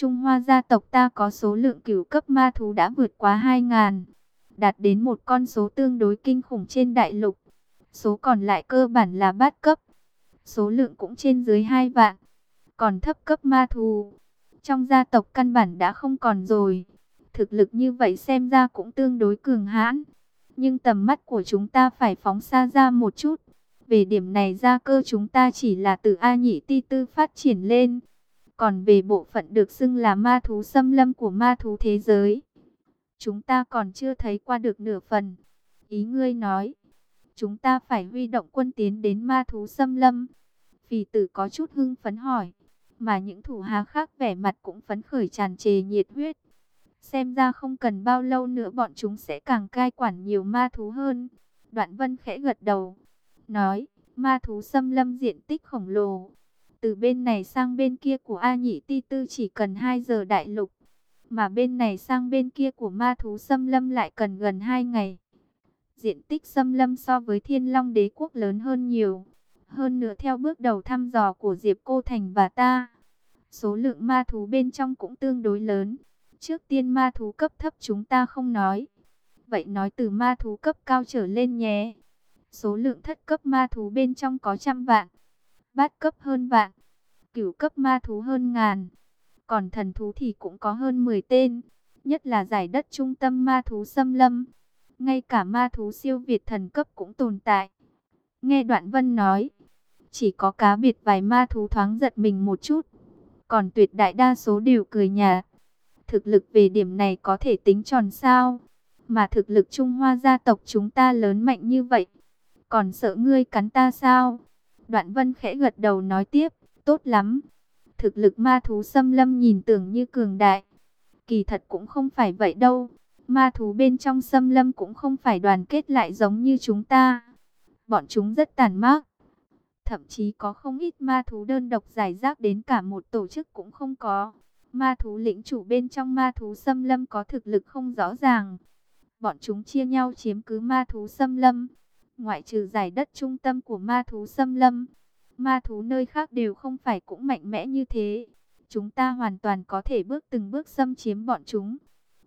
Trung Hoa gia tộc ta có số lượng cửu cấp ma thú đã vượt quá 2.000, đạt đến một con số tương đối kinh khủng trên đại lục. Số còn lại cơ bản là bát cấp, số lượng cũng trên dưới 2 vạn. Còn thấp cấp ma thú, trong gia tộc căn bản đã không còn rồi. Thực lực như vậy xem ra cũng tương đối cường hãn. Nhưng tầm mắt của chúng ta phải phóng xa ra một chút. Về điểm này gia cơ chúng ta chỉ là từ A nhị ti tư phát triển lên. Còn về bộ phận được xưng là ma thú xâm lâm của ma thú thế giới. Chúng ta còn chưa thấy qua được nửa phần. Ý ngươi nói, chúng ta phải huy động quân tiến đến ma thú xâm lâm. Phì tử có chút hưng phấn hỏi, mà những thủ hà khác vẻ mặt cũng phấn khởi tràn trề nhiệt huyết. Xem ra không cần bao lâu nữa bọn chúng sẽ càng cai quản nhiều ma thú hơn. Đoạn vân khẽ gật đầu, nói, ma thú xâm lâm diện tích khổng lồ. Từ bên này sang bên kia của A Nhị Ti Tư chỉ cần 2 giờ đại lục. Mà bên này sang bên kia của ma thú xâm lâm lại cần gần 2 ngày. Diện tích xâm lâm so với thiên long đế quốc lớn hơn nhiều. Hơn nữa theo bước đầu thăm dò của Diệp Cô Thành và ta. Số lượng ma thú bên trong cũng tương đối lớn. Trước tiên ma thú cấp thấp chúng ta không nói. Vậy nói từ ma thú cấp cao trở lên nhé. Số lượng thất cấp ma thú bên trong có trăm vạn. Bát cấp hơn vạn. Cửu cấp ma thú hơn ngàn. Còn thần thú thì cũng có hơn 10 tên. Nhất là giải đất trung tâm ma thú xâm lâm. Ngay cả ma thú siêu việt thần cấp cũng tồn tại. Nghe đoạn vân nói. Chỉ có cá biệt vài ma thú thoáng giật mình một chút. Còn tuyệt đại đa số đều cười nhạt. Thực lực về điểm này có thể tính tròn sao. Mà thực lực Trung Hoa gia tộc chúng ta lớn mạnh như vậy. Còn sợ ngươi cắn ta sao? Đoạn vân khẽ gật đầu nói tiếp. Tốt lắm. Thực lực ma thú xâm lâm nhìn tưởng như cường đại. Kỳ thật cũng không phải vậy đâu. Ma thú bên trong xâm lâm cũng không phải đoàn kết lại giống như chúng ta. Bọn chúng rất tàn mác. Thậm chí có không ít ma thú đơn độc giải rác đến cả một tổ chức cũng không có. Ma thú lĩnh chủ bên trong ma thú xâm lâm có thực lực không rõ ràng. Bọn chúng chia nhau chiếm cứ ma thú xâm lâm. Ngoại trừ giải đất trung tâm của ma thú xâm lâm. Ma thú nơi khác đều không phải cũng mạnh mẽ như thế. Chúng ta hoàn toàn có thể bước từng bước xâm chiếm bọn chúng.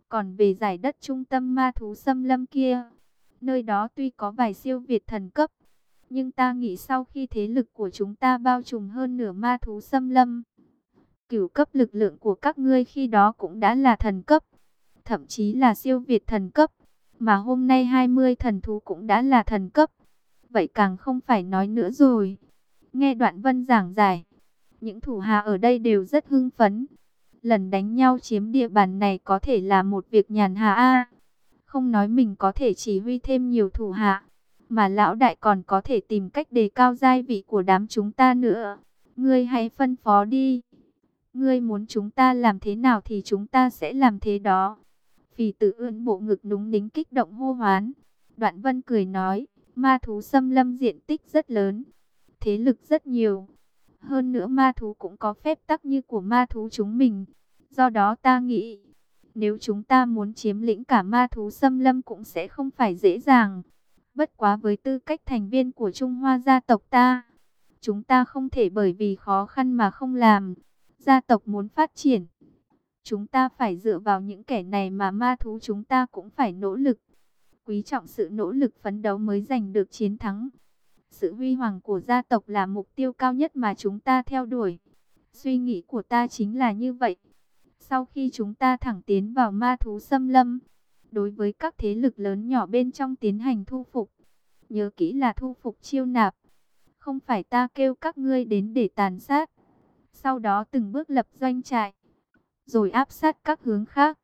Còn về giải đất trung tâm ma thú xâm lâm kia, nơi đó tuy có vài siêu việt thần cấp, nhưng ta nghĩ sau khi thế lực của chúng ta bao trùm hơn nửa ma thú xâm lâm, cửu cấp lực lượng của các ngươi khi đó cũng đã là thần cấp, thậm chí là siêu việt thần cấp, mà hôm nay 20 thần thú cũng đã là thần cấp. Vậy càng không phải nói nữa rồi. Nghe đoạn vân giảng giải, những thủ hạ ở đây đều rất hưng phấn. Lần đánh nhau chiếm địa bàn này có thể là một việc nhàn hạ a. Không nói mình có thể chỉ huy thêm nhiều thủ hạ, mà lão đại còn có thể tìm cách đề cao giai vị của đám chúng ta nữa. Ngươi hãy phân phó đi. Ngươi muốn chúng ta làm thế nào thì chúng ta sẽ làm thế đó. Phì tử ươn bộ ngực núng nính kích động hô hoán. Đoạn vân cười nói, ma thú xâm lâm diện tích rất lớn, thế lực rất nhiều. Hơn nữa ma thú cũng có phép tắc như của ma thú chúng mình. Do đó ta nghĩ, nếu chúng ta muốn chiếm lĩnh cả ma thú xâm lâm cũng sẽ không phải dễ dàng. Bất quá với tư cách thành viên của Trung Hoa gia tộc ta, chúng ta không thể bởi vì khó khăn mà không làm. Gia tộc muốn phát triển, chúng ta phải dựa vào những kẻ này mà ma thú chúng ta cũng phải nỗ lực. Quý trọng sự nỗ lực phấn đấu mới giành được chiến thắng. Sự huy hoàng của gia tộc là mục tiêu cao nhất mà chúng ta theo đuổi. Suy nghĩ của ta chính là như vậy. Sau khi chúng ta thẳng tiến vào ma thú xâm lâm, đối với các thế lực lớn nhỏ bên trong tiến hành thu phục, nhớ kỹ là thu phục chiêu nạp. Không phải ta kêu các ngươi đến để tàn sát. Sau đó từng bước lập doanh trại, rồi áp sát các hướng khác.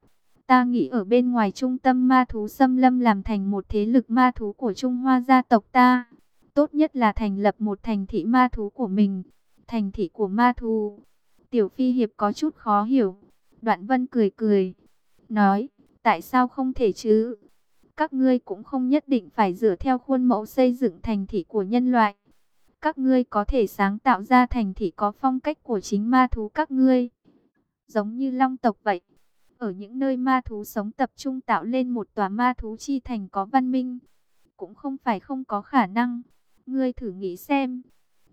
Ta nghĩ ở bên ngoài trung tâm ma thú xâm lâm làm thành một thế lực ma thú của Trung Hoa gia tộc ta. Tốt nhất là thành lập một thành thị ma thú của mình. Thành thị của ma thú. Tiểu Phi Hiệp có chút khó hiểu. Đoạn Vân cười cười. Nói, tại sao không thể chứ? Các ngươi cũng không nhất định phải dựa theo khuôn mẫu xây dựng thành thị của nhân loại. Các ngươi có thể sáng tạo ra thành thị có phong cách của chính ma thú các ngươi. Giống như long tộc vậy. Ở những nơi ma thú sống tập trung tạo lên một tòa ma thú chi thành có văn minh. Cũng không phải không có khả năng. Ngươi thử nghĩ xem.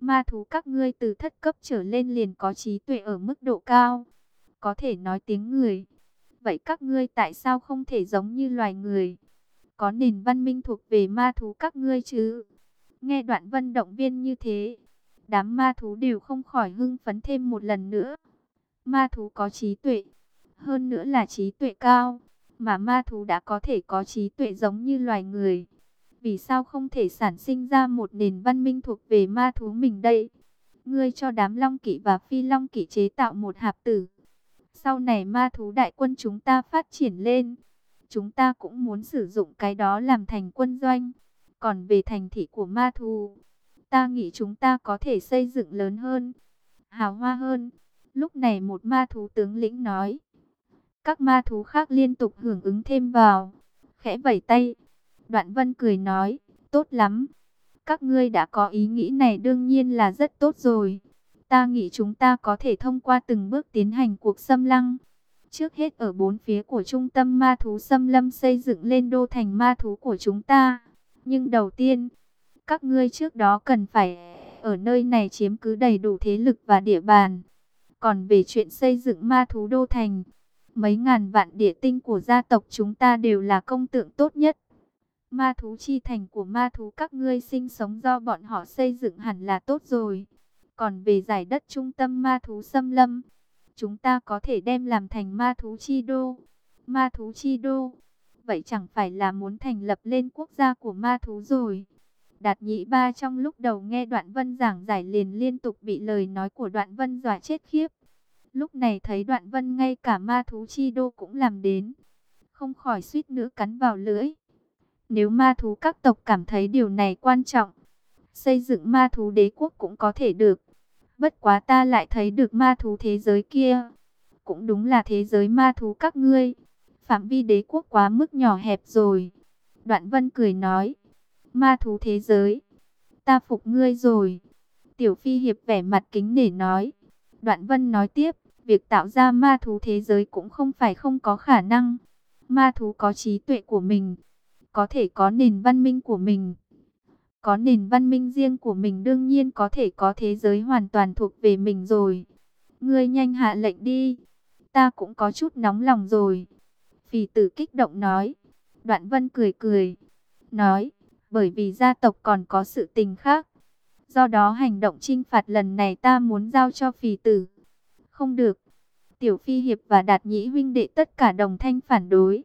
Ma thú các ngươi từ thất cấp trở lên liền có trí tuệ ở mức độ cao. có thể nói tiếng người. Vậy các ngươi tại sao không thể giống như loài người? Có nền văn minh thuộc về ma thú các ngươi chứ? Nghe đoạn vân động viên như thế, đám ma thú đều không khỏi hưng phấn thêm một lần nữa. Ma thú có trí tuệ, hơn nữa là trí tuệ cao, mà ma thú đã có thể có trí tuệ giống như loài người. Vì sao không thể sản sinh ra một nền văn minh thuộc về ma thú mình đây? Ngươi cho đám long kỵ và phi long kỵ chế tạo một hạp tử. Sau này ma thú đại quân chúng ta phát triển lên. Chúng ta cũng muốn sử dụng cái đó làm thành quân doanh. Còn về thành thị của ma thú, ta nghĩ chúng ta có thể xây dựng lớn hơn, hào hoa hơn. Lúc này một ma thú tướng lĩnh nói. Các ma thú khác liên tục hưởng ứng thêm vào. Khẽ vẩy tay. Đoạn vân cười nói. Tốt lắm. Các ngươi đã có ý nghĩ này đương nhiên là rất tốt rồi. Ta nghĩ chúng ta có thể thông qua từng bước tiến hành cuộc xâm lăng. Trước hết ở bốn phía của trung tâm ma thú xâm lâm xây dựng lên đô thành ma thú của chúng ta. Nhưng đầu tiên, các ngươi trước đó cần phải ở nơi này chiếm cứ đầy đủ thế lực và địa bàn. Còn về chuyện xây dựng ma thú đô thành, mấy ngàn vạn địa tinh của gia tộc chúng ta đều là công tượng tốt nhất. Ma thú chi thành của ma thú các ngươi sinh sống do bọn họ xây dựng hẳn là tốt rồi. Còn về giải đất trung tâm ma thú xâm lâm, chúng ta có thể đem làm thành ma thú chi đô. Ma thú chi đô, vậy chẳng phải là muốn thành lập lên quốc gia của ma thú rồi. Đạt nhị ba trong lúc đầu nghe đoạn vân giảng giải liền liên tục bị lời nói của đoạn vân dọa chết khiếp. Lúc này thấy đoạn vân ngay cả ma thú chi đô cũng làm đến. Không khỏi suýt nữa cắn vào lưỡi. Nếu ma thú các tộc cảm thấy điều này quan trọng, xây dựng ma thú đế quốc cũng có thể được. Bất quá ta lại thấy được ma thú thế giới kia. Cũng đúng là thế giới ma thú các ngươi. Phạm vi đế quốc quá mức nhỏ hẹp rồi. Đoạn vân cười nói. Ma thú thế giới. Ta phục ngươi rồi. Tiểu phi hiệp vẻ mặt kính để nói. Đoạn vân nói tiếp. Việc tạo ra ma thú thế giới cũng không phải không có khả năng. Ma thú có trí tuệ của mình. Có thể có nền văn minh của mình. Có nền văn minh riêng của mình đương nhiên có thể có thế giới hoàn toàn thuộc về mình rồi. Ngươi nhanh hạ lệnh đi. Ta cũng có chút nóng lòng rồi. Phì tử kích động nói. Đoạn vân cười cười. Nói, bởi vì gia tộc còn có sự tình khác. Do đó hành động trinh phạt lần này ta muốn giao cho phì tử. Không được. Tiểu Phi Hiệp và Đạt Nhĩ huynh đệ tất cả đồng thanh phản đối.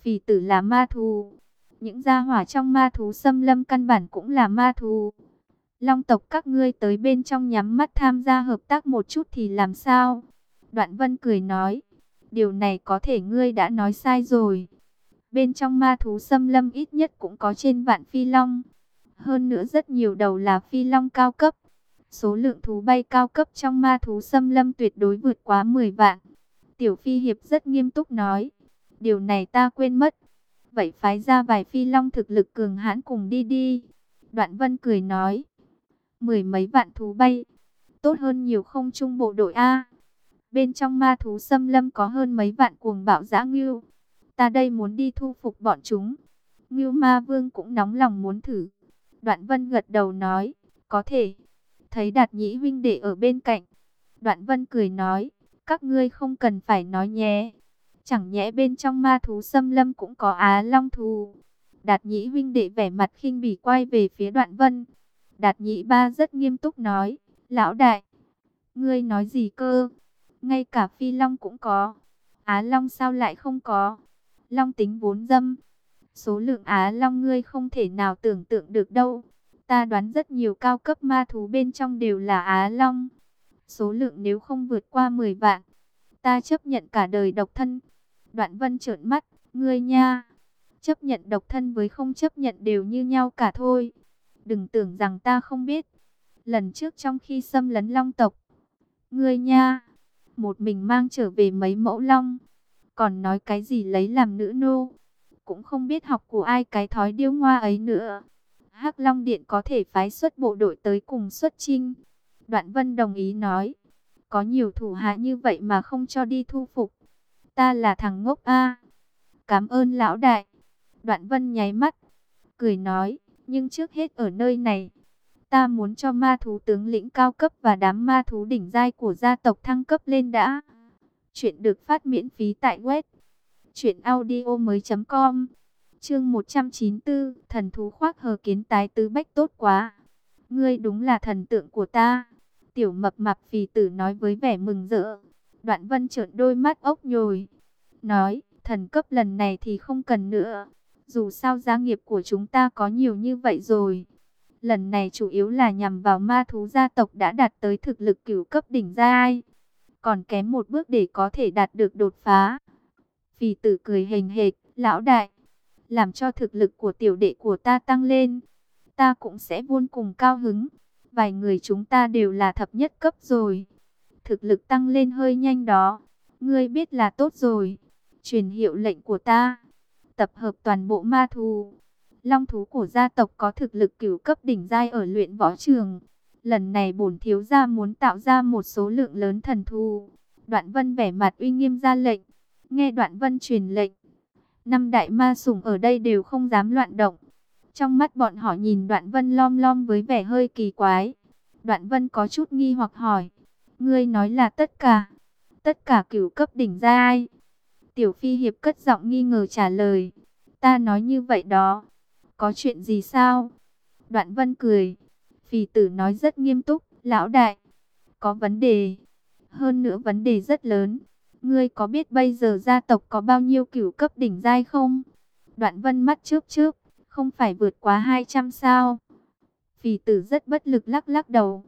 Phì tử là ma thú. Những gia hỏa trong ma thú xâm lâm căn bản cũng là ma thú. Long tộc các ngươi tới bên trong nhắm mắt tham gia hợp tác một chút thì làm sao? Đoạn vân cười nói. Điều này có thể ngươi đã nói sai rồi. Bên trong ma thú xâm lâm ít nhất cũng có trên vạn phi long. Hơn nữa rất nhiều đầu là phi long cao cấp. Số lượng thú bay cao cấp trong ma thú xâm lâm tuyệt đối vượt quá 10 vạn. Tiểu Phi Hiệp rất nghiêm túc nói. Điều này ta quên mất. Vậy phái ra vài phi long thực lực cường hãn cùng đi đi. Đoạn Vân cười nói. Mười mấy vạn thú bay. Tốt hơn nhiều không trung bộ đội A. Bên trong ma thú xâm lâm có hơn mấy vạn cuồng bạo giã ngưu. Ta đây muốn đi thu phục bọn chúng. Ngưu ma vương cũng nóng lòng muốn thử. Đoạn Vân gật đầu nói. Có thể. Thấy đạt nhĩ huynh đệ ở bên cạnh. Đoạn vân cười nói, các ngươi không cần phải nói nhé. Chẳng nhẽ bên trong ma thú xâm lâm cũng có á long thù. Đạt nhĩ huynh đệ vẻ mặt khinh bỉ quay về phía đoạn vân. Đạt nhĩ ba rất nghiêm túc nói, lão đại, ngươi nói gì cơ? Ngay cả phi long cũng có. Á long sao lại không có? Long tính vốn dâm. Số lượng á long ngươi không thể nào tưởng tượng được đâu. Ta đoán rất nhiều cao cấp ma thú bên trong đều là Á Long. Số lượng nếu không vượt qua 10 vạn, ta chấp nhận cả đời độc thân. Đoạn vân trợn mắt, ngươi nha. Chấp nhận độc thân với không chấp nhận đều như nhau cả thôi. Đừng tưởng rằng ta không biết. Lần trước trong khi xâm lấn long tộc, ngươi nha, một mình mang trở về mấy mẫu long. Còn nói cái gì lấy làm nữ nô. Cũng không biết học của ai cái thói điêu ngoa ấy nữa. Hắc Long Điện có thể phái xuất bộ đội tới cùng xuất chinh. Đoạn Vân đồng ý nói, có nhiều thủ hạ như vậy mà không cho đi thu phục. Ta là thằng ngốc A. Cảm ơn lão đại. Đoạn Vân nháy mắt, cười nói, nhưng trước hết ở nơi này, ta muốn cho ma thú tướng lĩnh cao cấp và đám ma thú đỉnh giai của gia tộc thăng cấp lên đã. Chuyện được phát miễn phí tại web truyệnaudiomoi.com. Chương 194, thần thú khoác hờ kiến tái tứ bách tốt quá. Ngươi đúng là thần tượng của ta. Tiểu mập mạp phì tử nói với vẻ mừng rỡ. Đoạn vân trợn đôi mắt ốc nhồi. Nói, thần cấp lần này thì không cần nữa. Dù sao gia nghiệp của chúng ta có nhiều như vậy rồi. Lần này chủ yếu là nhằm vào ma thú gia tộc đã đạt tới thực lực cửu cấp đỉnh giai. Còn kém một bước để có thể đạt được đột phá. Phì tử cười hình hệt, lão đại. Làm cho thực lực của tiểu đệ của ta tăng lên. Ta cũng sẽ vô cùng cao hứng. Vài người chúng ta đều là thập nhất cấp rồi. Thực lực tăng lên hơi nhanh đó. Ngươi biết là tốt rồi. Truyền hiệu lệnh của ta. Tập hợp toàn bộ ma thú. Long thú của gia tộc có thực lực cửu cấp đỉnh giai ở luyện võ trường. Lần này bổn thiếu gia muốn tạo ra một số lượng lớn thần thú. Đoạn vân vẻ mặt uy nghiêm ra lệnh. Nghe đoạn vân truyền lệnh. Năm đại ma sủng ở đây đều không dám loạn động. Trong mắt bọn họ nhìn đoạn vân lom lom với vẻ hơi kỳ quái. Đoạn vân có chút nghi hoặc hỏi. Ngươi nói là tất cả. Tất cả cửu cấp đỉnh giai. Tiểu phi hiệp cất giọng nghi ngờ trả lời. Ta nói như vậy đó. Có chuyện gì sao? Đoạn vân cười. Phì tử nói rất nghiêm túc. Lão đại. Có vấn đề. Hơn nữa vấn đề rất lớn. Ngươi có biết bây giờ gia tộc có bao nhiêu cửu cấp đỉnh giai không? Đoạn vân mắt trước trước. Không phải vượt quá 200 sao? Phì tử rất bất lực lắc lắc đầu.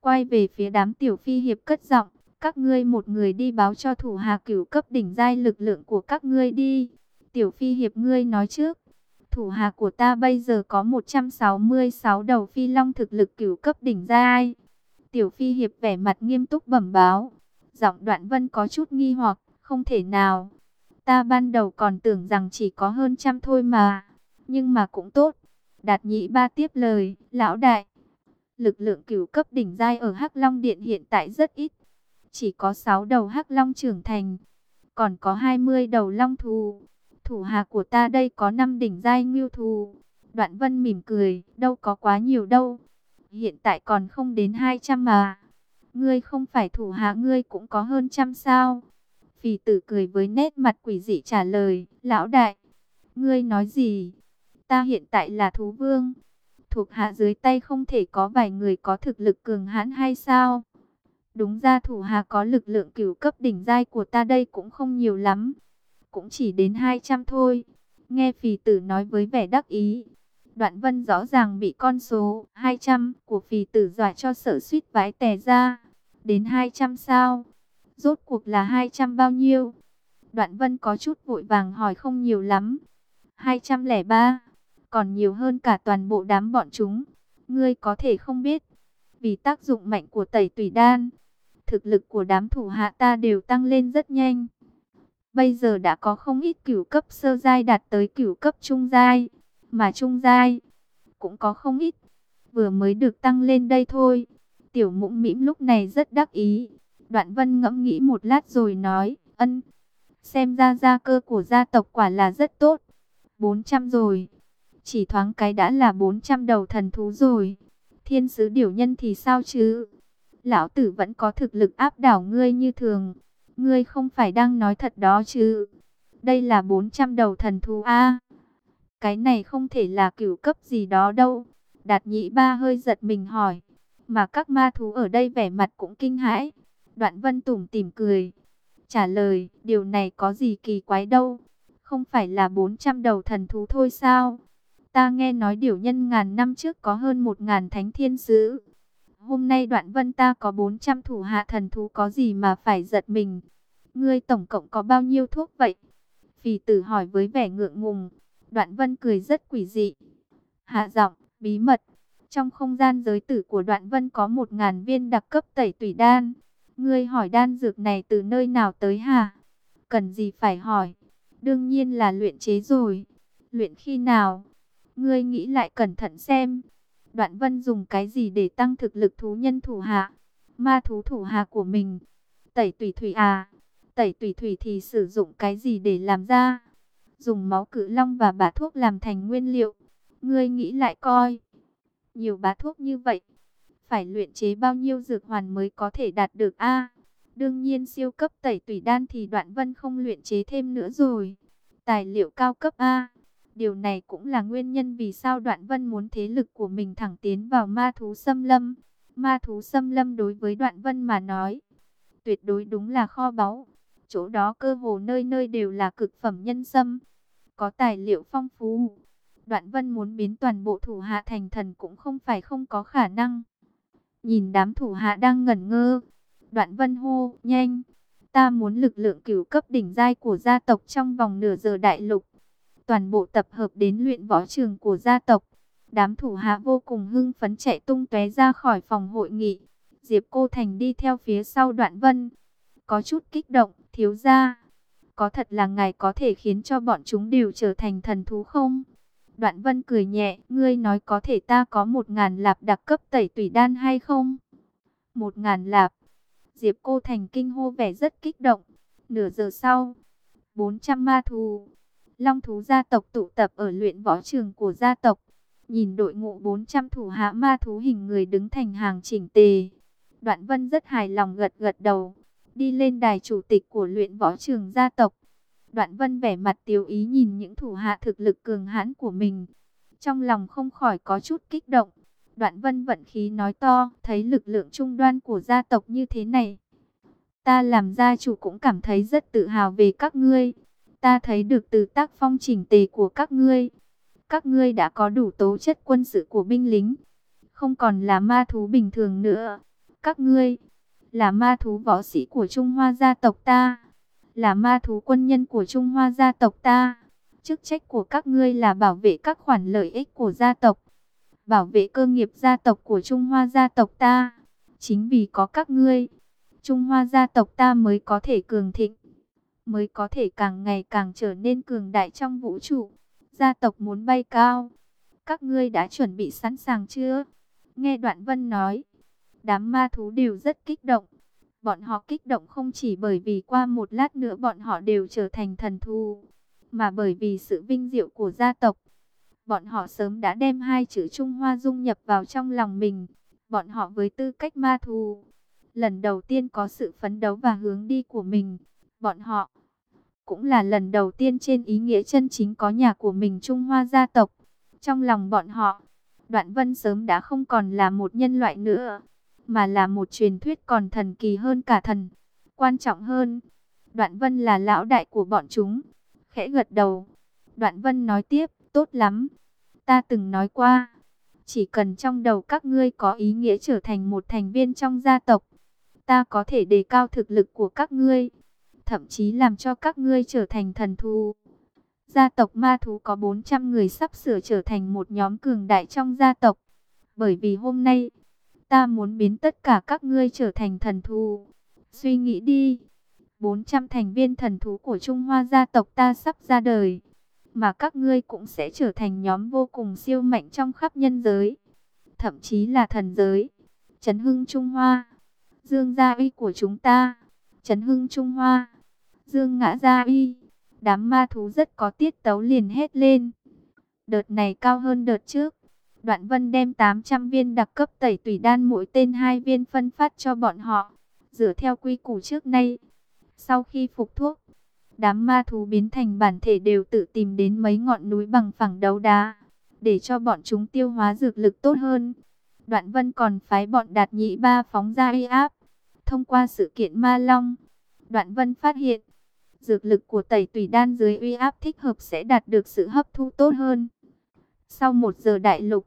Quay về phía đám tiểu phi hiệp cất giọng. Các ngươi một người đi báo cho thủ hà cửu cấp đỉnh giai lực lượng của các ngươi đi. Tiểu phi hiệp ngươi nói trước. Thủ hạ của ta bây giờ có 166 đầu phi long thực lực cửu cấp đỉnh giai. Tiểu phi hiệp vẻ mặt nghiêm túc bẩm báo. Giọng đoạn vân có chút nghi hoặc, không thể nào. Ta ban đầu còn tưởng rằng chỉ có hơn trăm thôi mà. Nhưng mà cũng tốt. Đạt nhị ba tiếp lời, lão đại. Lực lượng cửu cấp đỉnh giai ở Hắc Long Điện hiện tại rất ít. Chỉ có 6 đầu Hắc Long trưởng thành. Còn có 20 đầu Long thù. Thủ hạ của ta đây có 5 đỉnh giai ngưu thù. Đoạn vân mỉm cười, đâu có quá nhiều đâu. Hiện tại còn không đến 200 mà. Ngươi không phải thủ hạ ngươi cũng có hơn trăm sao. Phì tử cười với nét mặt quỷ dị trả lời, lão đại. Ngươi nói gì? Ta hiện tại là thú vương. Thuộc hạ dưới tay không thể có vài người có thực lực cường hãn hay sao? Đúng ra thủ hạ có lực lượng cửu cấp đỉnh giai của ta đây cũng không nhiều lắm. Cũng chỉ đến 200 thôi. Nghe phì tử nói với vẻ đắc ý. Đoạn vân rõ ràng bị con số 200 của phì tử dọa cho sợ suýt vái tè ra. Đến 200 sao? Rốt cuộc là 200 bao nhiêu? Đoạn vân có chút vội vàng hỏi không nhiều lắm. 203, còn nhiều hơn cả toàn bộ đám bọn chúng. Ngươi có thể không biết, vì tác dụng mạnh của tẩy tùy đan, thực lực của đám thủ hạ ta đều tăng lên rất nhanh. Bây giờ đã có không ít cửu cấp sơ giai đạt tới cửu cấp trung giai, mà trung giai cũng có không ít, vừa mới được tăng lên đây thôi. Tiểu mũm mĩm lúc này rất đắc ý. Đoạn vân ngẫm nghĩ một lát rồi nói, ân, xem ra gia cơ của gia tộc quả là rất tốt. 400 rồi, chỉ thoáng cái đã là 400 đầu thần thú rồi. Thiên sứ điểu nhân thì sao chứ? Lão tử vẫn có thực lực áp đảo ngươi như thường. Ngươi không phải đang nói thật đó chứ? Đây là 400 đầu thần thú A. cái này không thể là cửu cấp gì đó đâu. Đạt nhị ba hơi giật mình hỏi. Mà các ma thú ở đây vẻ mặt cũng kinh hãi. Đoạn vân tủm tỉm cười. Trả lời, điều này có gì kỳ quái đâu. Không phải là 400 đầu thần thú thôi sao? Ta nghe nói điều nhân ngàn năm trước có hơn một ngàn thánh thiên sứ. Hôm nay đoạn vân ta có 400 thủ hạ thần thú có gì mà phải giật mình. Ngươi tổng cộng có bao nhiêu thuốc vậy? Phì tử hỏi với vẻ ngượng ngùng. Đoạn vân cười rất quỷ dị. Hạ giọng, bí mật. Trong không gian giới tử của đoạn vân có một ngàn viên đặc cấp tẩy tủy đan. Ngươi hỏi đan dược này từ nơi nào tới hả? Cần gì phải hỏi? Đương nhiên là luyện chế rồi. Luyện khi nào? Ngươi nghĩ lại cẩn thận xem. Đoạn vân dùng cái gì để tăng thực lực thú nhân thủ hạ? Ma thú thủ hạ của mình. Tẩy tùy thủy à? Tẩy tùy thủy thì sử dụng cái gì để làm ra? Dùng máu cự long và bả thuốc làm thành nguyên liệu. Ngươi nghĩ lại coi. Nhiều bá thuốc như vậy. Phải luyện chế bao nhiêu dược hoàn mới có thể đạt được A? Đương nhiên siêu cấp tẩy tùy đan thì đoạn vân không luyện chế thêm nữa rồi. Tài liệu cao cấp A. Điều này cũng là nguyên nhân vì sao đoạn vân muốn thế lực của mình thẳng tiến vào ma thú xâm lâm. Ma thú xâm lâm đối với đoạn vân mà nói. Tuyệt đối đúng là kho báu. Chỗ đó cơ hồ nơi nơi đều là cực phẩm nhân sâm. Có tài liệu phong phú. Đoạn vân muốn biến toàn bộ thủ hạ thành thần cũng không phải không có khả năng. Nhìn đám thủ hạ đang ngẩn ngơ. Đoạn vân hô, nhanh. Ta muốn lực lượng cửu cấp đỉnh giai của gia tộc trong vòng nửa giờ đại lục. Toàn bộ tập hợp đến luyện võ trường của gia tộc. Đám thủ hạ vô cùng hưng phấn chạy tung tóe ra khỏi phòng hội nghị. Diệp Cô Thành đi theo phía sau đoạn vân. Có chút kích động, thiếu gia. Có thật là ngài có thể khiến cho bọn chúng đều trở thành thần thú không? Đoạn vân cười nhẹ, ngươi nói có thể ta có một ngàn lạp đặc cấp tẩy tủy đan hay không? Một ngàn lạp. Diệp cô thành kinh hô vẻ rất kích động. Nửa giờ sau, 400 ma thú, long thú gia tộc tụ tập ở luyện võ trường của gia tộc. Nhìn đội ngũ 400 thủ hạ ma thú hình người đứng thành hàng chỉnh tề. Đoạn vân rất hài lòng gật gật đầu. Đi lên đài chủ tịch của luyện võ trường gia tộc. Đoạn vân vẻ mặt tiêu ý nhìn những thủ hạ thực lực cường hãn của mình. Trong lòng không khỏi có chút kích động. Đoạn vân vận khí nói to, thấy lực lượng trung đoan của gia tộc như thế này. Ta làm gia chủ cũng cảm thấy rất tự hào về các ngươi. Ta thấy được từ tác phong chỉnh tề của các ngươi. Các ngươi đã có đủ tố chất quân sự của binh lính. Không còn là ma thú bình thường nữa. Các ngươi là ma thú võ sĩ của Trung Hoa gia tộc ta là ma thú quân nhân của Trung Hoa gia tộc ta. Chức trách của các ngươi là bảo vệ các khoản lợi ích của gia tộc, bảo vệ cơ nghiệp gia tộc của Trung Hoa gia tộc ta. Chính vì có các ngươi, Trung Hoa gia tộc ta mới có thể cường thịnh, mới có thể càng ngày càng trở nên cường đại trong vũ trụ. Gia tộc muốn bay cao, các ngươi đã chuẩn bị sẵn sàng chưa? Nghe Đoạn Vân nói, đám ma thú đều rất kích động. Bọn họ kích động không chỉ bởi vì qua một lát nữa bọn họ đều trở thành thần thú, mà bởi vì sự vinh diệu của gia tộc. Bọn họ sớm đã đem hai chữ Trung Hoa dung nhập vào trong lòng mình. Bọn họ với tư cách ma thú, lần đầu tiên có sự phấn đấu và hướng đi của mình. Bọn họ cũng là lần đầu tiên trên ý nghĩa chân chính có nhà của mình Trung Hoa gia tộc. Trong lòng bọn họ, Đoạn Vân sớm đã không còn là một nhân loại nữa mà là một truyền thuyết còn thần kỳ hơn cả thần. Quan trọng hơn, Đoạn Vân là lão đại của bọn chúng. Khẽ gật đầu, Đoạn Vân nói tiếp, tốt lắm. Ta từng nói qua, chỉ cần trong đầu các ngươi có ý nghĩa trở thành một thành viên trong gia tộc, ta có thể đề cao thực lực của các ngươi, thậm chí làm cho các ngươi trở thành thần thú. Gia tộc ma thú có 400 người sắp sửa trở thành một nhóm cường đại trong gia tộc. Bởi vì hôm nay, Ta muốn biến tất cả các ngươi trở thành thần thú. Suy nghĩ đi. 400 thành viên thần thú của Trung Hoa gia tộc ta sắp ra đời. Mà các ngươi cũng sẽ trở thành nhóm vô cùng siêu mạnh trong khắp nhân giới. Thậm chí là thần giới. Trấn hưng Trung Hoa. Dương gia uy của chúng ta. Trấn hưng Trung Hoa. Dương ngã ra y. Đám ma thú rất có tiết tấu liền hết lên. Đợt này cao hơn đợt trước. Đoạn Vân đem 800 viên đặc cấp tẩy tùy đan mỗi tên hai viên phân phát cho bọn họ, dựa theo quy củ trước nay. Sau khi phục thuốc, đám ma thú biến thành bản thể đều tự tìm đến mấy ngọn núi bằng phẳng đấu đá, để cho bọn chúng tiêu hóa dược lực tốt hơn. Đoạn Vân còn phái bọn đạt nhị ba phóng ra uy áp. Thông qua sự kiện ma long, Đoạn Vân phát hiện, dược lực của tẩy tùy đan dưới uy áp thích hợp sẽ đạt được sự hấp thu tốt hơn. Sau một giờ đại lục,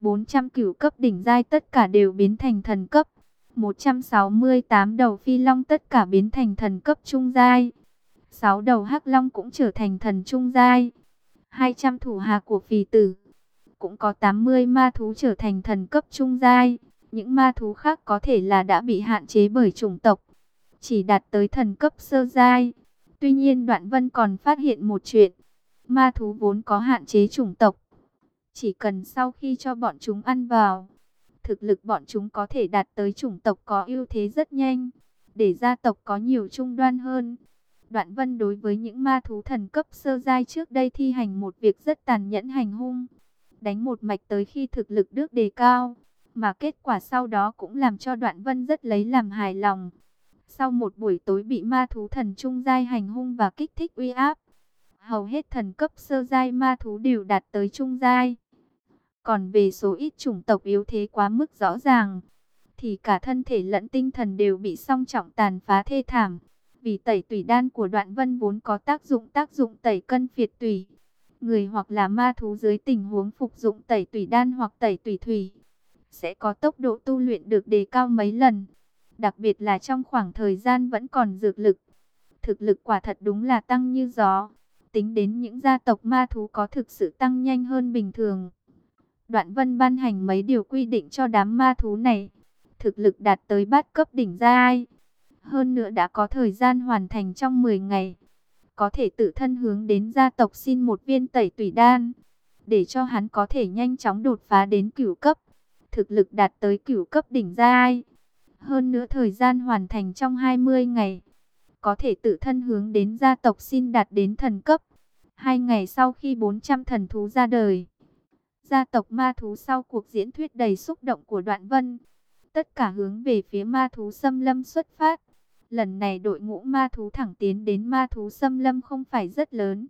400 cửu cấp đỉnh giai tất cả đều biến thành thần cấp. 168 đầu phi long tất cả biến thành thần cấp trung giai. 6 đầu hắc long cũng trở thành thần trung giai. 200 thủ hạ của phì tử. Cũng có 80 ma thú trở thành thần cấp trung giai. Những ma thú khác có thể là đã bị hạn chế bởi chủng tộc. Chỉ đạt tới thần cấp sơ giai. Tuy nhiên Đoạn Vân còn phát hiện một chuyện. Ma thú vốn có hạn chế chủng tộc chỉ cần sau khi cho bọn chúng ăn vào, thực lực bọn chúng có thể đạt tới chủng tộc có ưu thế rất nhanh, để gia tộc có nhiều trung đoan hơn. Đoạn vân đối với những ma thú thần cấp sơ giai trước đây thi hành một việc rất tàn nhẫn hành hung, đánh một mạch tới khi thực lực được đề cao, mà kết quả sau đó cũng làm cho đoạn vân rất lấy làm hài lòng. Sau một buổi tối bị ma thú thần trung giai hành hung và kích thích uy áp, hầu hết thần cấp sơ giai ma thú đều đạt tới trung giai. Còn về số ít chủng tộc yếu thế quá mức rõ ràng, thì cả thân thể lẫn tinh thần đều bị song trọng tàn phá thê thảm. Vì tẩy tủy đan của đoạn vân vốn có tác dụng tác dụng tẩy cân phiệt tủy. Người hoặc là ma thú dưới tình huống phục dụng tẩy tủy đan hoặc tẩy tủy thủy, sẽ có tốc độ tu luyện được đề cao mấy lần. Đặc biệt là trong khoảng thời gian vẫn còn dược lực. Thực lực quả thật đúng là tăng như gió. Tính đến những gia tộc ma thú có thực sự tăng nhanh hơn bình thường. Đoạn vân ban hành mấy điều quy định cho đám ma thú này. Thực lực đạt tới bát cấp đỉnh gia ai. Hơn nữa đã có thời gian hoàn thành trong 10 ngày. Có thể tự thân hướng đến gia tộc xin một viên tẩy tủy đan. Để cho hắn có thể nhanh chóng đột phá đến cửu cấp. Thực lực đạt tới cửu cấp đỉnh gia ai. Hơn nữa thời gian hoàn thành trong 20 ngày. Có thể tự thân hướng đến gia tộc xin đạt đến thần cấp. Hai ngày sau khi 400 thần thú ra đời. Gia tộc ma thú sau cuộc diễn thuyết đầy xúc động của đoạn vân. Tất cả hướng về phía ma thú xâm lâm xuất phát. Lần này đội ngũ ma thú thẳng tiến đến ma thú xâm lâm không phải rất lớn.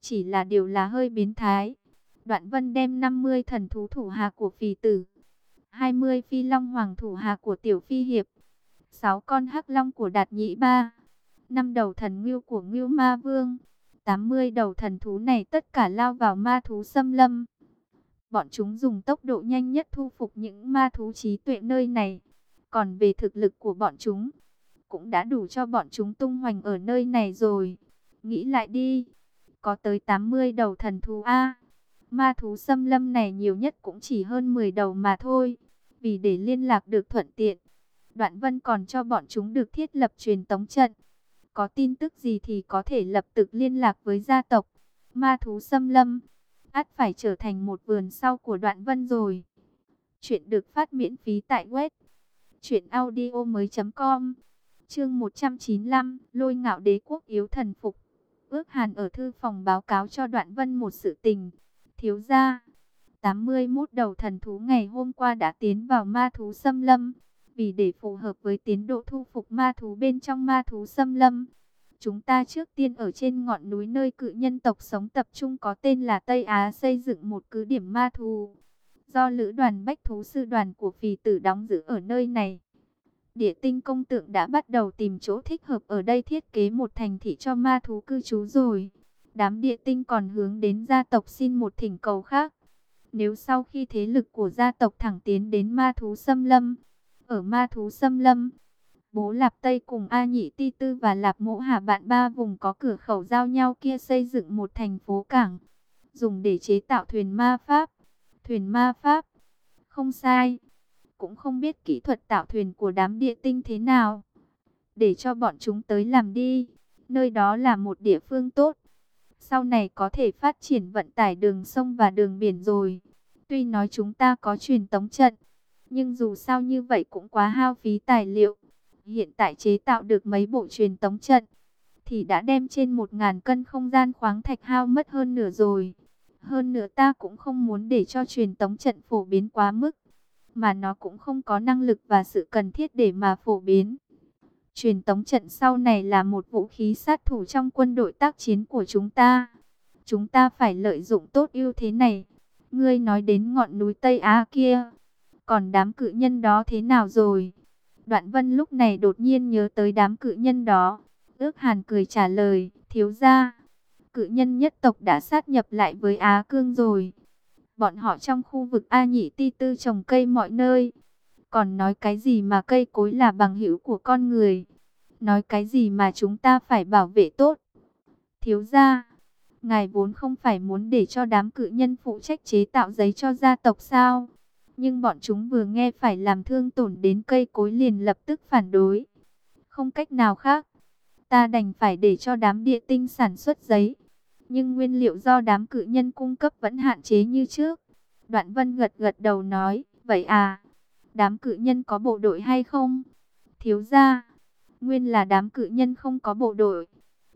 Chỉ là điều là hơi biến thái. Đoạn vân đem 50 thần thú thủ hạ của phì tử. 20 phi long hoàng thủ hạ của tiểu phi hiệp. 6 con hắc long của đạt nhị ba. 5 đầu thần ngưu của ngưu ma vương. 80 đầu thần thú này tất cả lao vào ma thú xâm lâm. Bọn chúng dùng tốc độ nhanh nhất thu phục những ma thú trí tuệ nơi này. Còn về thực lực của bọn chúng, cũng đã đủ cho bọn chúng tung hoành ở nơi này rồi. Nghĩ lại đi, có tới 80 đầu thần thú A. Ma thú xâm lâm này nhiều nhất cũng chỉ hơn 10 đầu mà thôi. Vì để liên lạc được thuận tiện, Đoạn Vân còn cho bọn chúng được thiết lập truyền tống trận. Có tin tức gì thì có thể lập tức liên lạc với gia tộc. Ma thú xâm lâm, ắt phải trở thành một vườn sau của Đoạn Vân rồi. Chuyện được phát miễn phí tại web truyệnaudiomoi.com. Chương 195, Lôi Ngạo Đế quốc yếu thần phục. Ước Hàn ở thư phòng báo cáo cho Đoạn Vân một sự tình. Thiếu gia, 81 đầu thần thú ngày hôm qua đã tiến vào ma thú xâm lâm. Vì để phù hợp với tiến độ thu phục ma thú bên trong ma thú xâm lâm, chúng ta trước tiên ở trên ngọn núi nơi cự nhân tộc sống tập trung có tên là Tây Á xây dựng một cứ điểm ma thú. Do lữ đoàn bách thú sư đoàn của phì tử đóng giữ ở nơi này. Địa tinh công tượng đã bắt đầu tìm chỗ thích hợp ở đây thiết kế một thành thị cho ma thú cư trú rồi. Đám địa tinh còn hướng đến gia tộc xin một thỉnh cầu khác. Nếu sau khi thế lực của gia tộc thẳng tiến đến ma thú xâm lâm, ở ma thú xâm lâm, bố Lạp Tây cùng A Nhị Ti Tư và Lạp Mỗ Hà bạn ba vùng có cửa khẩu giao nhau kia xây dựng một thành phố cảng, dùng để chế tạo thuyền ma pháp. Thuyền ma pháp, không sai, cũng không biết kỹ thuật tạo thuyền của đám địa tinh thế nào. Để cho bọn chúng tới làm đi, nơi đó là một địa phương tốt. Sau này có thể phát triển vận tải đường sông và đường biển rồi. Tuy nói chúng ta có truyền tống trận, nhưng dù sao như vậy cũng quá hao phí tài liệu. Hiện tại chế tạo được mấy bộ truyền tống trận, thì đã đem trên một ngàn cân không gian khoáng thạch hao mất hơn nửa rồi. Hơn nữa ta cũng không muốn để cho truyền tống trận phổ biến quá mức, mà nó cũng không có năng lực và sự cần thiết để mà phổ biến. Truyền tống trận sau này là một vũ khí sát thủ trong quân đội tác chiến của chúng ta. Chúng ta phải lợi dụng tốt ưu thế này. Ngươi nói đến ngọn núi Tây Á kia. Còn đám cự nhân đó thế nào rồi? Đoạn vân lúc này đột nhiên nhớ tới đám cự nhân đó. Ước hàn cười trả lời, thiếu ra. Cự nhân nhất tộc đã sát nhập lại với Á Cương rồi. Bọn họ trong khu vực A Nhị Ti Tư trồng cây mọi nơi. Còn nói cái gì mà cây cối là bằng hữu của con người. Nói cái gì mà chúng ta phải bảo vệ tốt. Thiếu gia, ngài vốn không phải muốn để cho đám cự nhân phụ trách chế tạo giấy cho gia tộc sao. Nhưng bọn chúng vừa nghe phải làm thương tổn đến cây cối liền lập tức phản đối. Không cách nào khác, ta đành phải để cho đám địa tinh sản xuất giấy. Nhưng nguyên liệu do đám cự nhân cung cấp vẫn hạn chế như trước. Đoạn vân gật gật đầu nói, vậy à, đám cự nhân có bộ đội hay không? Thiếu ra, nguyên là đám cự nhân không có bộ đội.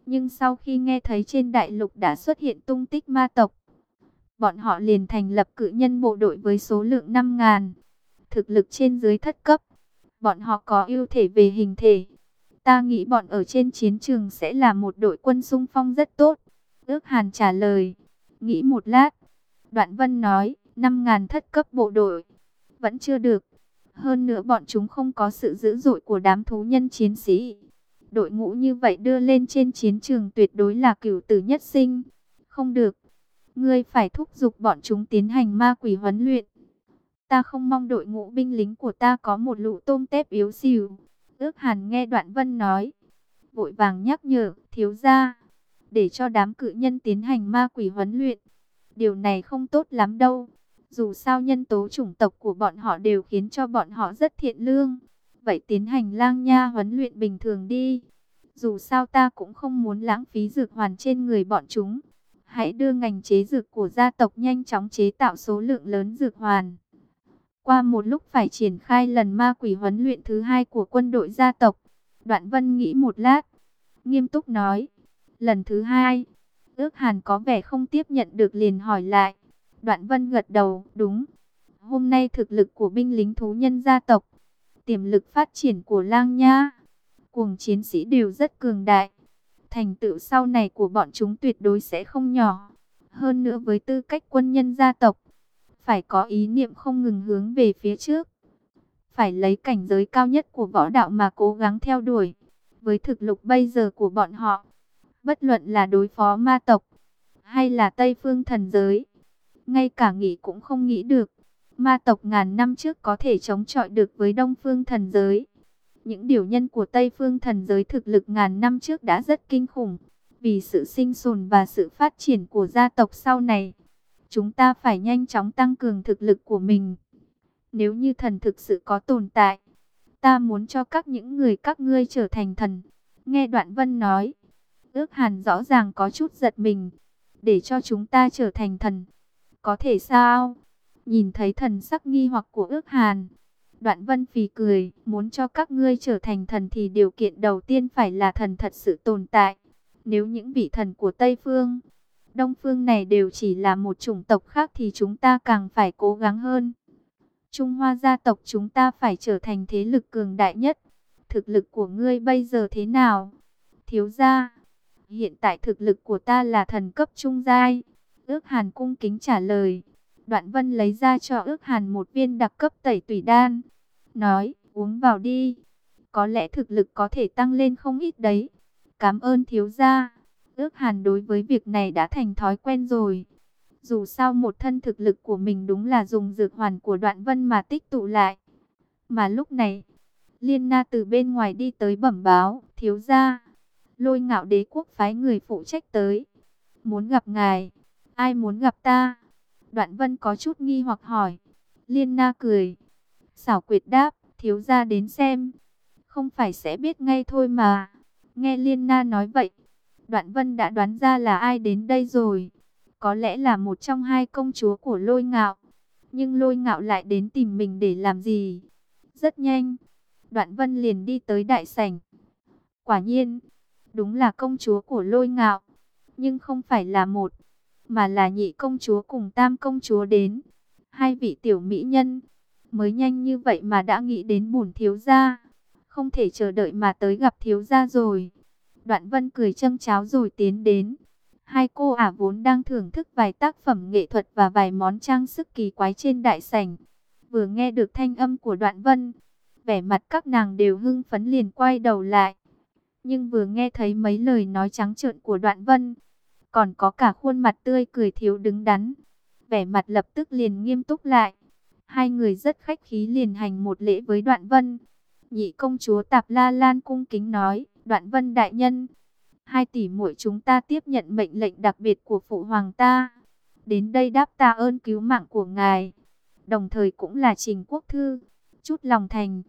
Nhưng sau khi nghe thấy trên đại lục đã xuất hiện tung tích ma tộc, bọn họ liền thành lập cự nhân bộ đội với số lượng 5.000. Thực lực trên dưới thất cấp, bọn họ có ưu thể về hình thể, Ta nghĩ bọn ở trên chiến trường sẽ là một đội quân sung phong rất tốt. Ước Hàn trả lời. Nghĩ một lát. Đoạn Vân nói, 5.000 thất cấp bộ đội. Vẫn chưa được. Hơn nữa bọn chúng không có sự dữ dội của đám thú nhân chiến sĩ. Đội ngũ như vậy đưa lên trên chiến trường tuyệt đối là cửu tử nhất sinh. Không được. Ngươi phải thúc giục bọn chúng tiến hành ma quỷ huấn luyện. Ta không mong đội ngũ binh lính của ta có một lũ tôm tép yếu xìu. Ước hàn nghe đoạn vân nói. Vội vàng nhắc nhở, thiếu ra. Để cho đám cự nhân tiến hành ma quỷ huấn luyện. Điều này không tốt lắm đâu. Dù sao nhân tố chủng tộc của bọn họ đều khiến cho bọn họ rất thiện lương. Vậy tiến hành lang nha huấn luyện bình thường đi. Dù sao ta cũng không muốn lãng phí dược hoàn trên người bọn chúng. Hãy đưa ngành chế dược của gia tộc nhanh chóng chế tạo số lượng lớn dược hoàn. Qua một lúc phải triển khai lần ma quỷ huấn luyện thứ hai của quân đội gia tộc. Đoạn vân nghĩ một lát. Nghiêm túc nói. Lần thứ hai. Ước hàn có vẻ không tiếp nhận được liền hỏi lại. Đoạn vân gật đầu. Đúng. Hôm nay thực lực của binh lính thú nhân gia tộc. Tiềm lực phát triển của lang nha. Cuồng chiến sĩ đều rất cường đại. Thành tựu sau này của bọn chúng tuyệt đối sẽ không nhỏ. Hơn nữa với tư cách quân nhân gia tộc phải có ý niệm không ngừng hướng về phía trước. Phải lấy cảnh giới cao nhất của võ đạo mà cố gắng theo đuổi. Với thực lực bây giờ của bọn họ, bất luận là đối phó ma tộc, hay là Tây Phương thần giới, ngay cả nghĩ cũng không nghĩ được. Ma tộc ngàn năm trước có thể chống chọi được với Đông Phương thần giới. Những điều nhân của Tây Phương thần giới thực lực ngàn năm trước đã rất kinh khủng. Vì sự sinh sồn và sự phát triển của gia tộc sau này, Chúng ta phải nhanh chóng tăng cường thực lực của mình. Nếu như thần thực sự có tồn tại, ta muốn cho các những người các ngươi trở thành thần. Nghe đoạn vân nói, ước hàn rõ ràng có chút giật mình, để cho chúng ta trở thành thần. Có thể sao? Nhìn thấy thần sắc nghi hoặc của ước hàn. Đoạn vân phì cười, muốn cho các ngươi trở thành thần thì điều kiện đầu tiên phải là thần thật sự tồn tại. Nếu những vị thần của Tây Phương Đông phương này đều chỉ là một chủng tộc khác thì chúng ta càng phải cố gắng hơn. Trung Hoa gia tộc chúng ta phải trở thành thế lực cường đại nhất. Thực lực của ngươi bây giờ thế nào? Thiếu gia, hiện tại thực lực của ta là thần cấp trung giai. Ước Hàn cung kính trả lời. Đoạn Vân lấy ra cho Ước Hàn một viên đặc cấp tẩy tủy đan. Nói, uống vào đi. Có lẽ thực lực có thể tăng lên không ít đấy. Cảm ơn thiếu gia. Ước hàn đối với việc này đã thành thói quen rồi. Dù sao một thân thực lực của mình đúng là dùng dược hoàn của đoạn vân mà tích tụ lại. Mà lúc này, Liên Na từ bên ngoài đi tới bẩm báo, thiếu gia, lôi ngạo đế quốc phái người phụ trách tới. Muốn gặp ngài, ai muốn gặp ta? Đoạn vân có chút nghi hoặc hỏi. Liên Na cười, xảo quyệt đáp, thiếu gia đến xem. Không phải sẽ biết ngay thôi mà. Nghe Liên Na nói vậy, Đoạn Vân đã đoán ra là ai đến đây rồi. Có lẽ là một trong hai công chúa của lôi ngạo. Nhưng lôi ngạo lại đến tìm mình để làm gì? Rất nhanh. Đoạn Vân liền đi tới đại sảnh. Quả nhiên, đúng là công chúa của lôi ngạo. Nhưng không phải là một, mà là nhị công chúa cùng tam công chúa đến. Hai vị tiểu mỹ nhân, mới nhanh như vậy mà đã nghĩ đến bùn thiếu gia. Không thể chờ đợi mà tới gặp thiếu gia rồi. Đoạn vân cười châm cháo rồi tiến đến. Hai cô ả vốn đang thưởng thức vài tác phẩm nghệ thuật và vài món trang sức kỳ quái trên đại sảnh. Vừa nghe được thanh âm của đoạn vân, vẻ mặt các nàng đều hưng phấn liền quay đầu lại. Nhưng vừa nghe thấy mấy lời nói trắng trợn của đoạn vân, còn có cả khuôn mặt tươi cười thiếu đứng đắn. Vẻ mặt lập tức liền nghiêm túc lại. Hai người rất khách khí liền hành một lễ với đoạn vân. Nhị công chúa Tạp La Lan cung kính nói. Đoạn Vân đại nhân, hai tỷ muội chúng ta tiếp nhận mệnh lệnh đặc biệt của phụ hoàng ta, đến đây đáp ta ơn cứu mạng của ngài, đồng thời cũng là Trình Quốc thư, chút lòng thành,